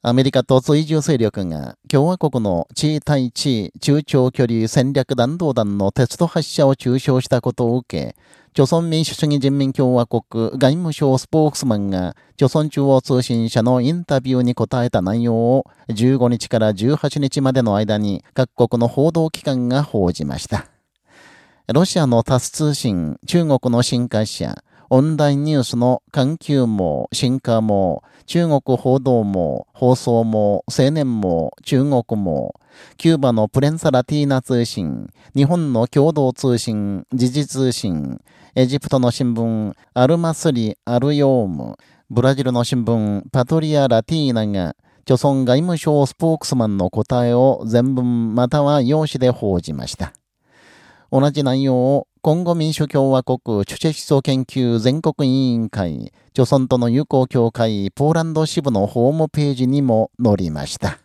アメリカと追従勢力が共和国の地位対地位中長距離戦略弾道弾の鉄道発射を中傷したことを受け、朝鮮民主主義人民共和国外務省スポークスマンが、朝鮮中央通信社のインタビューに答えた内容を15日から18日までの間に各国の報道機関が報じました。ロシアのタス通信、中国の新華社、オンラインニュースの環球網、進化網、中国報道網、放送網、青年網、中国網、キューバのプレンサラティーナ通信、日本の共同通信、時事通信、エジプトの新聞、アルマスリ・アルヨーム、ブラジルの新聞、パトリア・ラティーナが、著村外務省スポークスマンの答えを全文または用紙で報じました。同じ内容を今後民主共和国チュチェ思想研究全国委員会、著村との友好協会ポーランド支部のホームページにも載りました。